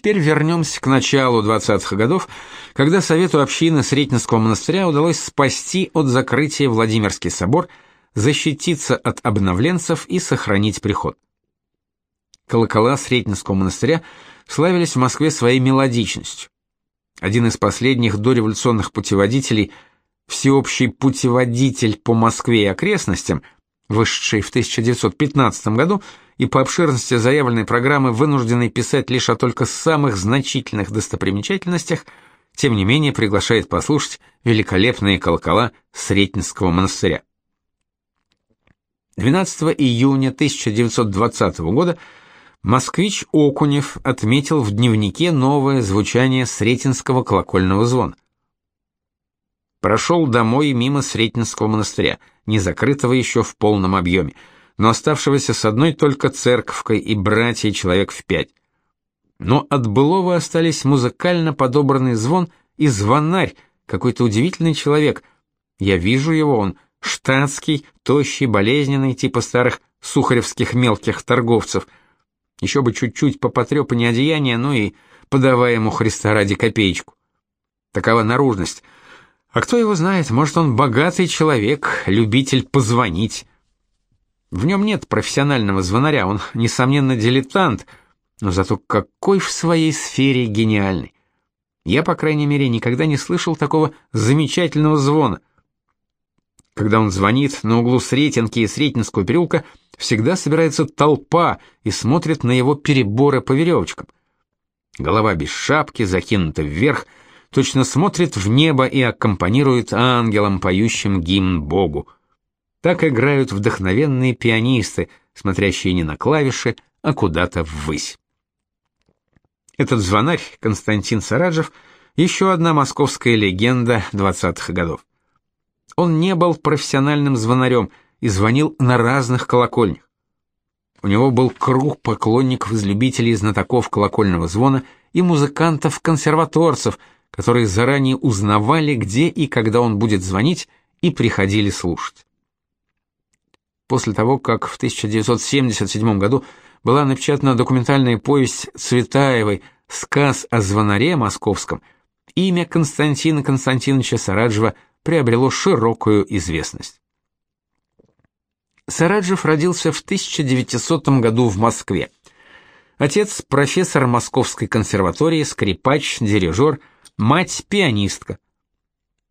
теперь вернемся к началу 20-х годов, когда Совету общины Сретенского монастыря удалось спасти от закрытия Владимирский собор, защититься от обновленцев и сохранить приход. Колокола Сретенского монастыря славились в Москве своей мелодичностью. Один из последних дореволюционных путеводителей, всеобщий путеводитель по Москве и окрестностям, вышедший в 1915 году, и по обширности заявленной программы вынужденный писать лишь о только самых значительных достопримечательностях, тем не менее приглашает послушать великолепные колокола Сретенского монастыря. 12 июня 1920 года москвич Окунев отметил в дневнике новое звучание Сретенского колокольного звона. Прошел домой мимо Сретенского монастыря, не закрытого еще в полном объеме, но оставшегося с одной только церковкой и братьей человек в пять. Но от былого остались музыкально подобранный звон и звонарь, какой-то удивительный человек. Я вижу его, он штатский, тощий, болезненный, типа старых сухаревских мелких торговцев. Еще бы чуть-чуть по потрепанию одеяния, ну и подавая ему Христа ради копеечку. Такова наружность. А кто его знает, может, он богатый человек, любитель позвонить. В нем нет профессионального звонаря, он, несомненно, дилетант, но зато какой в своей сфере гениальный. Я, по крайней мере, никогда не слышал такого замечательного звона. Когда он звонит на углу Сретенки и Сретенского переулка, всегда собирается толпа и смотрит на его переборы по веревочкам. Голова без шапки, закинута вверх, точно смотрит в небо и аккомпанирует ангелам, поющим гимн Богу. Так играют вдохновенные пианисты, смотрящие не на клавиши, а куда-то ввысь. Этот звонарь Константин Сараджев еще одна московская легенда 20-х годов. Он не был профессиональным звонарем и звонил на разных колокольнях. У него был круг поклонников из любителей и знатоков колокольного звона и музыкантов-консерваторцев, которые заранее узнавали, где и когда он будет звонить, и приходили слушать после того, как в 1977 году была напечатана документальная повесть Цветаевой «Сказ о звонаре московском», имя Константина Константиновича Сараджева приобрело широкую известность. Сараджев родился в 1900 году в Москве. Отец профессор Московской консерватории, скрипач, дирижер, мать пианистка.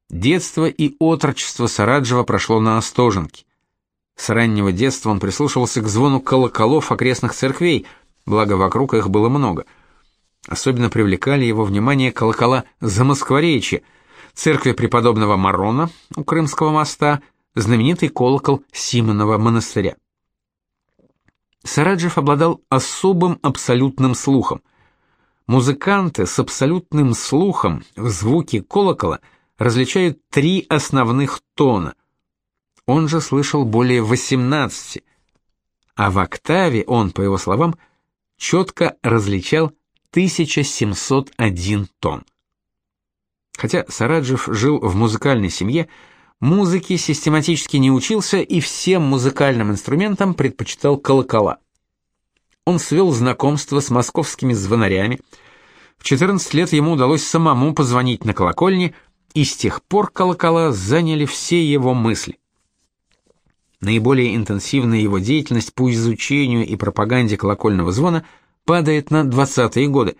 Детство и отрочество Сараджева прошло на Остоженке. С раннего детства он прислушивался к звону колоколов окрестных церквей, благо вокруг их было много. Особенно привлекали его внимание колокола Замоскворечья, церкви преподобного Марона у Крымского моста, знаменитый колокол Симонова монастыря. Сараджев обладал особым абсолютным слухом. Музыканты с абсолютным слухом в звуке колокола различают три основных тона – он же слышал более 18, а в октаве он, по его словам, четко различал 1701 тон. Хотя Сараджев жил в музыкальной семье, музыке систематически не учился и всем музыкальным инструментам предпочитал колокола. Он свел знакомство с московскими звонарями. В 14 лет ему удалось самому позвонить на колокольне, и с тех пор колокола заняли все его мысли. Наиболее интенсивная его деятельность по изучению и пропаганде колокольного звона падает на 20-е годы.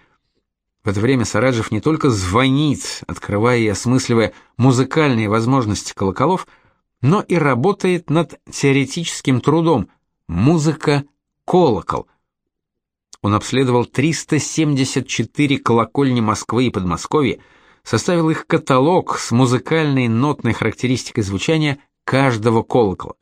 В это время Сараджев не только звонит, открывая и осмысливая музыкальные возможности колоколов, но и работает над теоретическим трудом «Музыка-колокол». Он обследовал 374 колокольни Москвы и Подмосковья, составил их каталог с музыкальной нотной характеристикой звучания каждого колокола.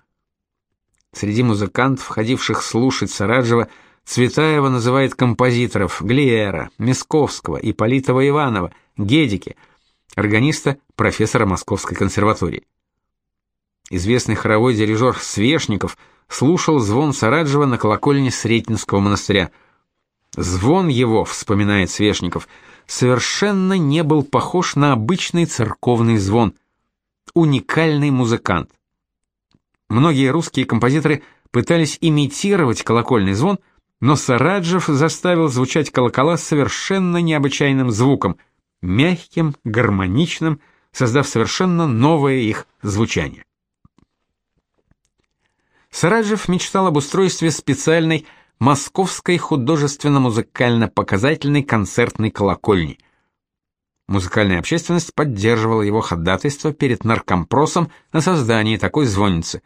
Среди музыкантов, ходивших слушать Сараджева, Цветаева называет композиторов Глиера, Мисковского, Ипполитова Иванова, Гедики, органиста, профессора Московской консерватории. Известный хоровой дирижер Свешников слушал звон Сараджева на колокольне Сретенского монастыря. Звон его, вспоминает Свешников, совершенно не был похож на обычный церковный звон. Уникальный музыкант. Многие русские композиторы пытались имитировать колокольный звон, но Сараджев заставил звучать колокола совершенно необычайным звуком, мягким, гармоничным, создав совершенно новое их звучание. Сараджев мечтал об устройстве специальной Московской художественно-музыкально-показательной концертной колокольни. Музыкальная общественность поддерживала его ходатайство перед наркомпросом на создание такой звонницы.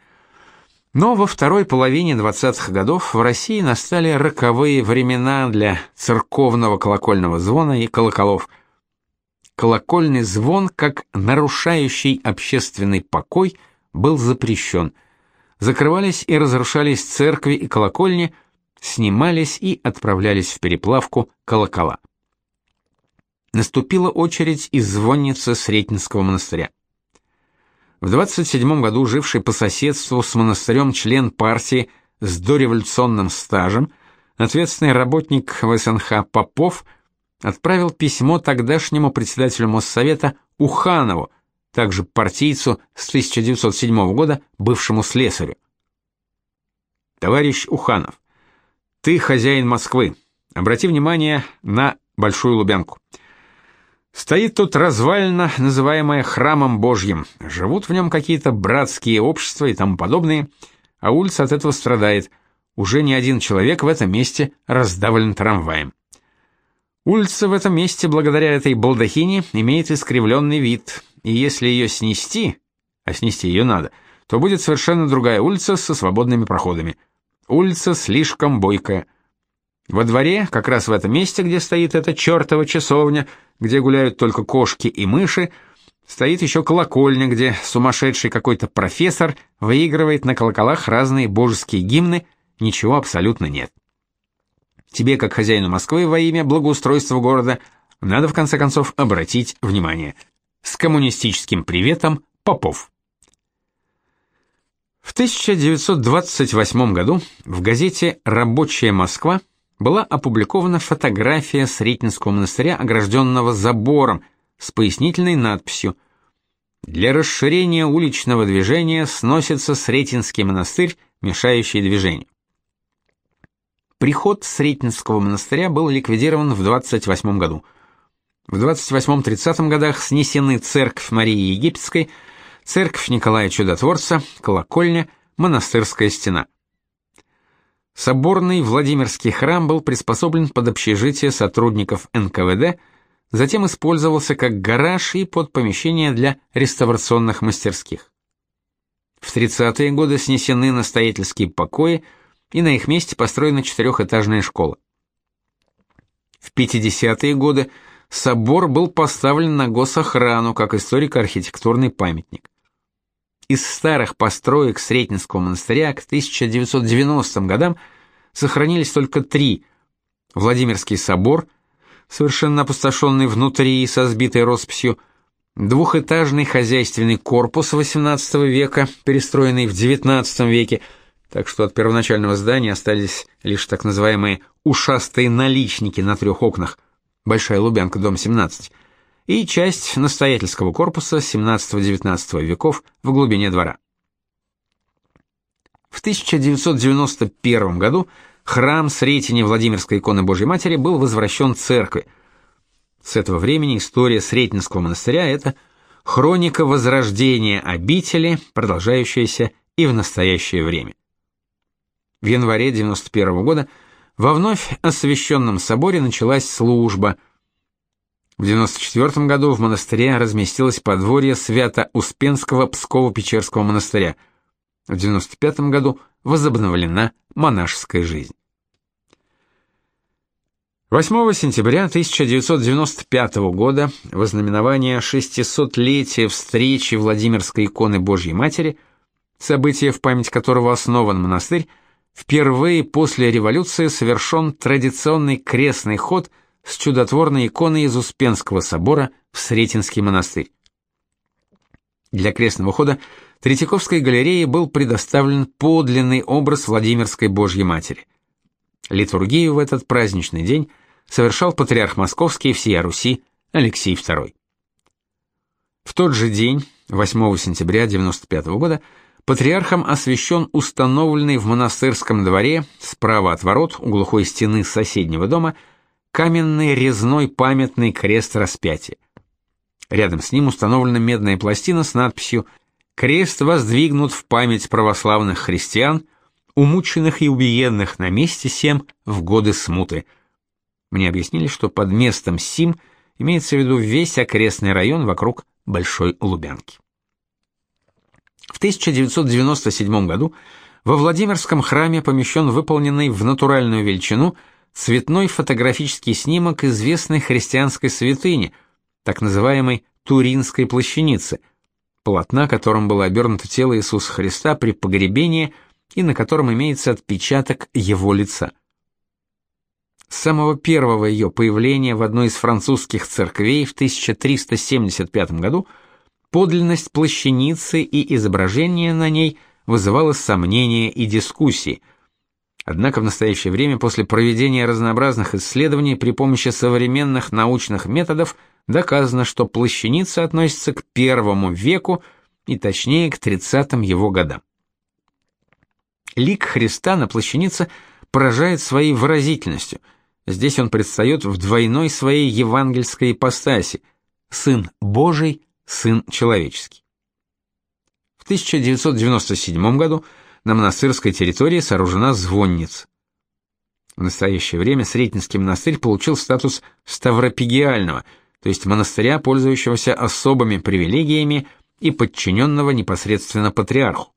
Но во второй половине 20-х годов в России настали роковые времена для церковного колокольного звона и колоколов. Колокольный звон, как нарушающий общественный покой, был запрещен. Закрывались и разрушались церкви и колокольни, снимались и отправлялись в переплавку колокола. Наступила очередь из звонницы Сретенского монастыря. В 27 году живший по соседству с монастырем член партии с дореволюционным стажем, ответственный работник ВСНХ Попов отправил письмо тогдашнему председателю Моссовета Уханову, также партийцу с 1907 года, бывшему слесарю. Товарищ Уханов, ты хозяин Москвы. Обрати внимание на Большую Лубянку. Стоит тут развалина, называемая храмом Божьим. Живут в нем какие-то братские общества и тому подобные, а улица от этого страдает. Уже ни один человек в этом месте раздавлен трамваем. Улица в этом месте, благодаря этой балдахине, имеет искривленный вид, и если ее снести, а снести ее надо, то будет совершенно другая улица со свободными проходами – Улица слишком бойкая. Во дворе, как раз в этом месте, где стоит эта чертова часовня, где гуляют только кошки и мыши, стоит еще колокольня, где сумасшедший какой-то профессор выигрывает на колоколах разные божеские гимны, ничего абсолютно нет. Тебе, как хозяину Москвы во имя благоустройства города, надо в конце концов обратить внимание. С коммунистическим приветом, Попов. В 1928 году в газете «Рабочая Москва» была опубликована фотография Сретенского монастыря, огражденного забором, с пояснительной надписью «Для расширения уличного движения сносится Сретенский монастырь, мешающий движению». Приход Сретенского монастыря был ликвидирован в 28 году. В 28-30 годах снесены церковь Марии Египетской – церковь Николая Чудотворца, колокольня, монастырская стена. Соборный Владимирский храм был приспособлен под общежитие сотрудников НКВД, затем использовался как гараж и под помещение для реставрационных мастерских. В 30-е годы снесены настоятельские покои, и на их месте построена четырехэтажная школа. В 50-е годы собор был поставлен на госохрану как историко-архитектурный памятник. Из старых построек Сретенского монастыря к 1990 годам сохранились только три: Владимирский собор, совершенно опустошенный внутри и со сбитой росписью, двухэтажный хозяйственный корпус XVIII века, перестроенный в XIX веке, так что от первоначального здания остались лишь так называемые ушастые наличники на трех окнах. Большая Лубянка, дом 17 и часть настоятельского корпуса XVII-XIX веков в глубине двора. В 1991 году храм Сретения Владимирской иконы Божьей Матери был возвращен церкви. С этого времени история Сретенского монастыря это хроника возрождения обители, продолжающаяся и в настоящее время. В январе 91 года во вновь освященном соборе началась служба – в 94 году в монастыре разместилось подворье Свято-Успенского Псково-Печерского монастыря. В 95 году возобновлена монашеская жизнь. 8 сентября 1995 года, в ознаменование 600-летия встречи Владимирской иконы Божьей Матери, событие, в память которого основан монастырь, впервые после революции совершен традиционный крестный ход – с чудотворной иконой из Успенского собора в Сретенский монастырь. Для крестного хода Третьяковской галерее был предоставлен подлинный образ Владимирской Божьей Матери. Литургию в этот праздничный день совершал патриарх Московский всея Руси Алексей II. В тот же день, 8 сентября 95 года, патриархом освящен установленный в монастырском дворе справа от ворот у глухой стены соседнего дома каменный резной памятный крест распятия. Рядом с ним установлена медная пластина с надписью «Крест воздвигнут в память православных христиан, умученных и убиенных на месте сем в годы смуты». Мне объяснили, что под местом Сим имеется в виду весь окрестный район вокруг Большой Лубянки. В 1997 году во Владимирском храме помещен выполненный в натуральную величину цветной фотографический снимок известной христианской святыни, так называемой Туринской плащаницы, полотна, которым было обернуто тело Иисуса Христа при погребении и на котором имеется отпечаток его лица. С самого первого ее появления в одной из французских церквей в 1375 году – Подлинность плащаницы и изображения на ней вызывало сомнения и дискуссии. Однако в настоящее время после проведения разнообразных исследований при помощи современных научных методов доказано, что плащаница относится к первому веку и точнее к 30-м его годам. Лик Христа на плащанице поражает своей выразительностью. Здесь он предстает в двойной своей евангельской ипостаси: сын Божий сын человеческий. В 1997 году на монастырской территории сооружена звонница. В настоящее время Сретенский монастырь получил статус ставропигиального, то есть монастыря, пользующегося особыми привилегиями и подчиненного непосредственно патриарху.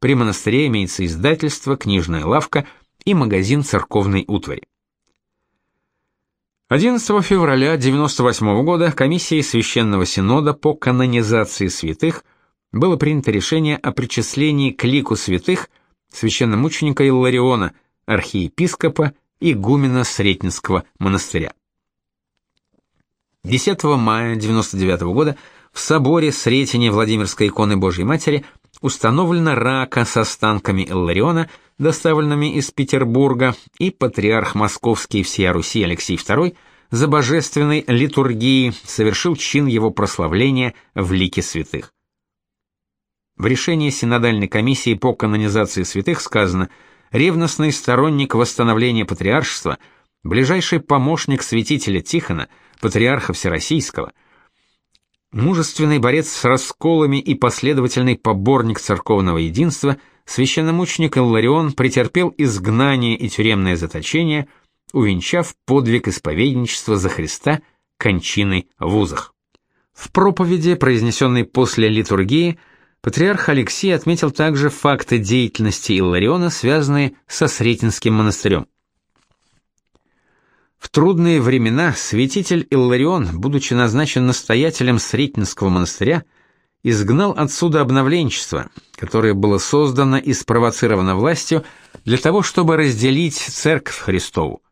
При монастыре имеется издательство, книжная лавка и магазин церковной утвари. 11 февраля 98 года комиссией Священного Синода по канонизации святых было принято решение о причислении к лику святых священномученика Иллариона, архиепископа и игумена Сретенского монастыря. 10 мая 99 года в соборе Сретения Владимирской иконы Божьей Матери установлена рака с останками Иллариона – доставленными из Петербурга, и патриарх Московский всея Руси Алексей II за божественной литургией совершил чин его прославления в лике святых. В решении синодальной комиссии по канонизации святых сказано: ревностный сторонник восстановления патриаршества, ближайший помощник святителя Тихона, патриарха всероссийского, мужественный борец с расколами и последовательный поборник церковного единства – священномученик Илларион претерпел изгнание и тюремное заточение, увенчав подвиг исповедничества за Христа кончиной в узах. В проповеди, произнесенной после литургии, патриарх Алексей отметил также факты деятельности Иллариона, связанные со Сретенским монастырем. В трудные времена святитель Илларион, будучи назначен настоятелем Сретенского монастыря, изгнал отсюда обновленчество, которое было создано и спровоцировано властью для того, чтобы разделить церковь Христову.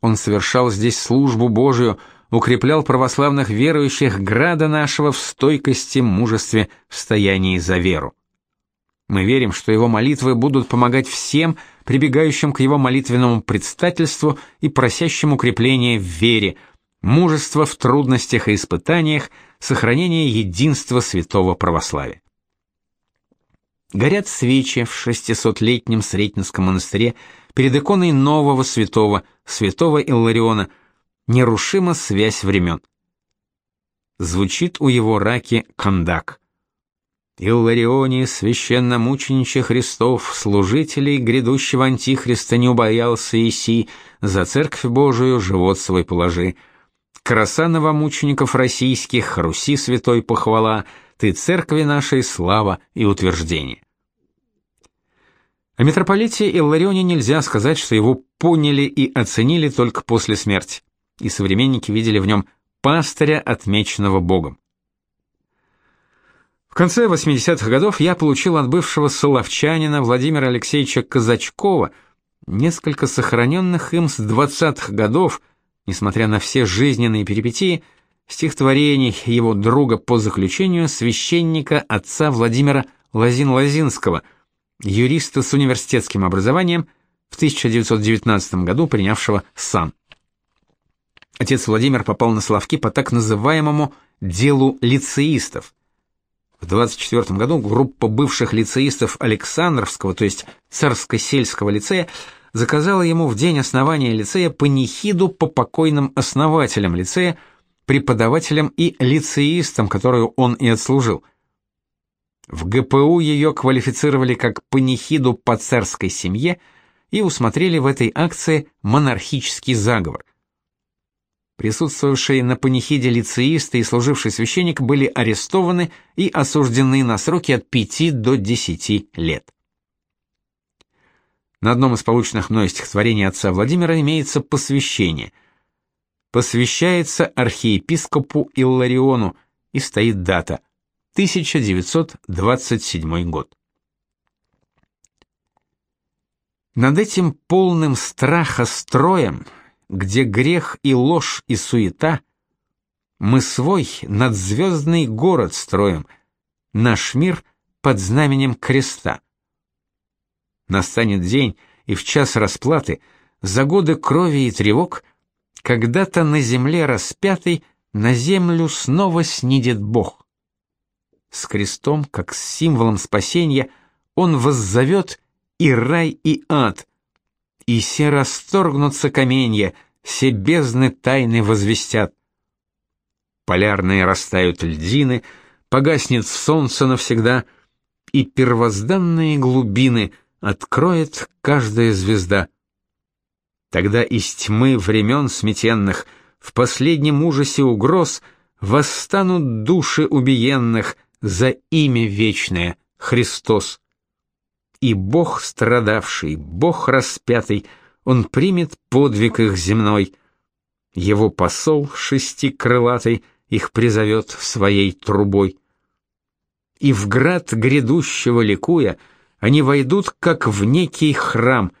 Он совершал здесь службу Божию, укреплял православных верующих града нашего в стойкости, мужестве, в стоянии за веру. Мы верим, что его молитвы будут помогать всем, прибегающим к его молитвенному предстательству и просящим укрепления в вере, мужество в трудностях и испытаниях, сохранение единства святого православия. Горят свечи в 600-летнем Сретенском монастыре перед иконой нового святого, святого Иллариона, нерушима связь времен. Звучит у его раки кондак. Илларионе, священномучениче Христов, служителей грядущего антихриста не убоялся Иси, за церковь Божию живот свой положи. Краса новомучеников российских, Руси святой похвала, ты церкви нашей слава и утверждение. О митрополите Илларионе нельзя сказать, что его поняли и оценили только после смерти, и современники видели в нем пастыря, отмеченного Богом. В конце 80-х годов я получил от бывшего соловчанина Владимира Алексеевича Казачкова несколько сохраненных им с 20-х годов – несмотря на все жизненные перипетии, стихотворений его друга по заключению священника отца Владимира Лазин-Лазинского, юриста с университетским образованием, в 1919 году принявшего сан. Отец Владимир попал на Славки по так называемому делу лицеистов. В 24 году группа бывших лицеистов Александровского, то есть Царско-сельского лицея, заказала ему в день основания лицея панихиду по покойным основателям лицея, преподавателям и лицеистам, которую он и отслужил. В ГПУ ее квалифицировали как панихиду по царской семье и усмотрели в этой акции монархический заговор. Присутствовавшие на панихиде лицеисты и служивший священник были арестованы и осуждены на сроки от 5 до 10 лет. На одном из полученных мной стихотворений отца Владимира имеется посвящение. Посвящается архиепископу Иллариону и стоит дата 1927 год. Над этим полным страха строем, где грех и ложь и суета, мы свой надзвездный город строим, наш мир под знаменем креста. Настанет день, и в час расплаты, за годы крови и тревог, когда-то на земле распятый на землю снова снидет Бог. С крестом, как с символом спасения, он воззовет и рай, и ад, и все расторгнутся каменья, все бездны тайны возвестят. Полярные растают льдины, погаснет солнце навсегда, и первозданные глубины — откроет каждая звезда. Тогда из тьмы времен сметенных, в последнем ужасе угроз, восстанут души убиенных за имя вечное Христос. И Бог страдавший, Бог распятый, Он примет подвиг их земной. Его посол шестикрылатый их призовет своей трубой. И в град грядущего ликуя — они войдут как в некий храм,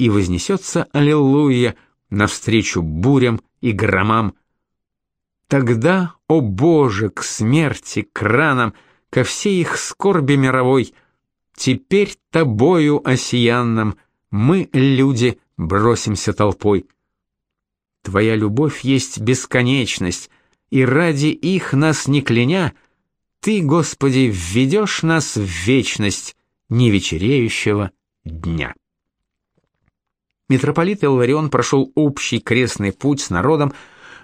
и вознесется аллилуйя навстречу бурям и громам. Тогда, о Боже, к смерти, к ранам, ко всей их скорби мировой, теперь тобою осиянным мы, люди, бросимся толпой. Твоя любовь есть бесконечность, и ради их нас не кляня, ты, Господи, введешь нас в вечность, невечереющего дня. Митрополит Илларион прошел общий крестный путь с народом,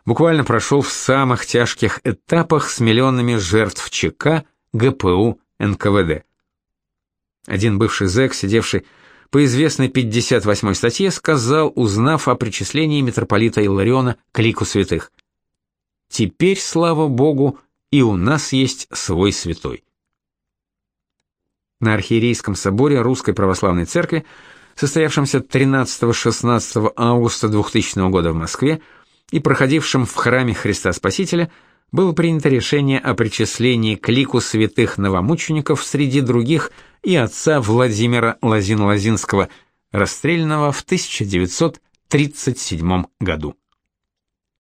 буквально прошел в самых тяжких этапах с миллионами жертв ЧК, ГПУ, НКВД. Один бывший зэк, сидевший по известной 58 статье, сказал, узнав о причислении митрополита Иллариона к лику святых. «Теперь, слава Богу, и у нас есть свой святой» на архиерейском соборе Русской Православной Церкви, состоявшемся 13-16 августа 2000 года в Москве и проходившем в храме Христа Спасителя, было принято решение о причислении к лику святых новомучеников среди других и отца Владимира Лазин-Лазинского, расстрелянного в 1937 году.